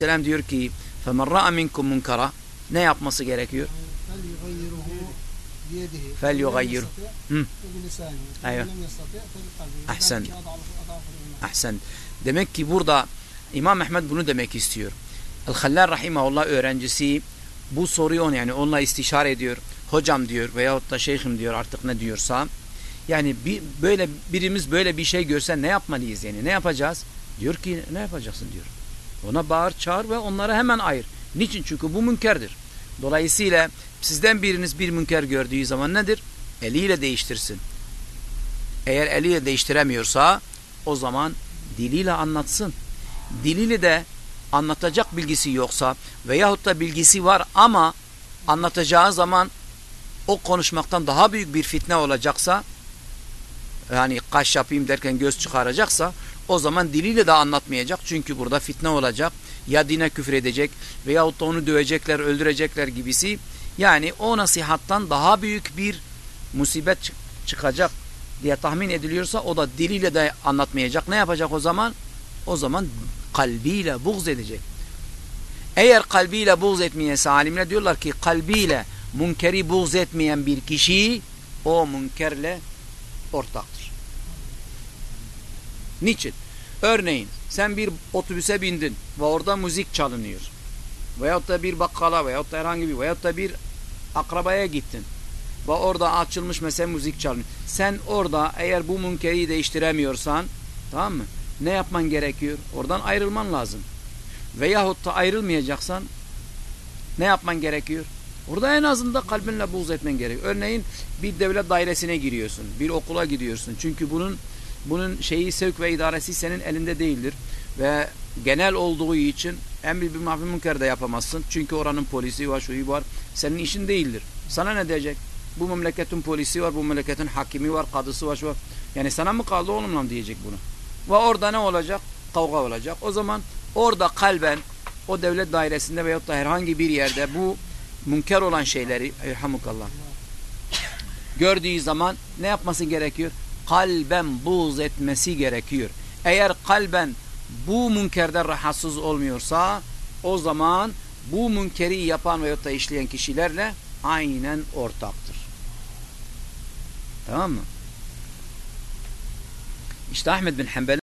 Selam diyor ki فَمَنْ رَأَ مِنْكُمْ munkara Ne yapması gerekiyor? فليغيره بيده فليغيره. فلم Hı. يستطع فبلسانه أيوة. فلم يستطع فبقلبه أحسن. ذلك أضعف أضعف الإيمان. Ahsen. Demek ki burada İmam Ahmed bunu demek istiyor. El-Hallal Rahimahullah öğrencisi bu soruyu on yani onunla istişare ediyor. Hocam diyor veyahut da şeyhim diyor artık ne diyorsa. Yani bir, böyle birimiz böyle bir şey görse ne yapmalıyız yani ne yapacağız? Diyor ki ne yapacaksın diyor. Ona bağır çağır ve onları hemen ayır. Niçin? Çünkü bu münkerdir. Dolayısıyla sizden biriniz bir münker gördüğü zaman nedir? Eliyle değiştirsin. Eğer eliyle değiştiremiyorsa o zaman diliyle anlatsın. Diliyle de anlatacak bilgisi yoksa veyahut da bilgisi var ama anlatacağı zaman o konuşmaktan daha büyük bir fitne olacaksa yani kaş yapayım derken göz çıkaracaksa o zaman diliyle de anlatmayacak. Çünkü burada fitne olacak. Ya dine küfür edecek veyahut da onu dövecekler, öldürecekler gibisi. Yani o nasihattan daha büyük bir musibet çık- çıkacak diye tahmin ediliyorsa o da diliyle de anlatmayacak. Ne yapacak o zaman? O zaman kalbiyle buğz edecek. Eğer kalbiyle buğz etmeyese alimler diyorlar ki kalbiyle münkeri buğz etmeyen bir kişi o münkerle ortaktır. Niçin? Örneğin sen bir otobüse bindin ve orada müzik çalınıyor. Veyahut da bir bakkala veyahut da herhangi bir veyahut da bir akrabaya gittin. Ve orada açılmış mesela müzik çalınıyor. Sen orada eğer bu münkeri değiştiremiyorsan tamam mı? Ne yapman gerekiyor? Oradan ayrılman lazım. Veyahut da ayrılmayacaksan ne yapman gerekiyor? Orada en azından kalbinle buğz etmen gerekiyor. Örneğin bir devlet dairesine giriyorsun. Bir okula gidiyorsun. Çünkü bunun bunun şeyi sevk ve idaresi senin elinde değildir. Ve genel olduğu için emri bir mahfi münker de yapamazsın. Çünkü oranın polisi var, şuyu var. Senin işin değildir. Sana ne diyecek? Bu memleketin polisi var, bu memleketin hakimi var, kadısı var, var. Yani sana mı kaldı oğlum lan diyecek bunu. Ve orada ne olacak? Kavga olacak. O zaman orada kalben o devlet dairesinde veyahut da herhangi bir yerde bu münker olan şeyleri elhamukallah gördüğü zaman ne yapması gerekiyor? Kalben buz etmesi gerekiyor. Eğer kalben bu münkerden rahatsız olmuyorsa o zaman bu münkeri yapan veyahut da işleyen kişilerle aynen ortaktır. Tamam mı? İşte Ahmed bin Hanbel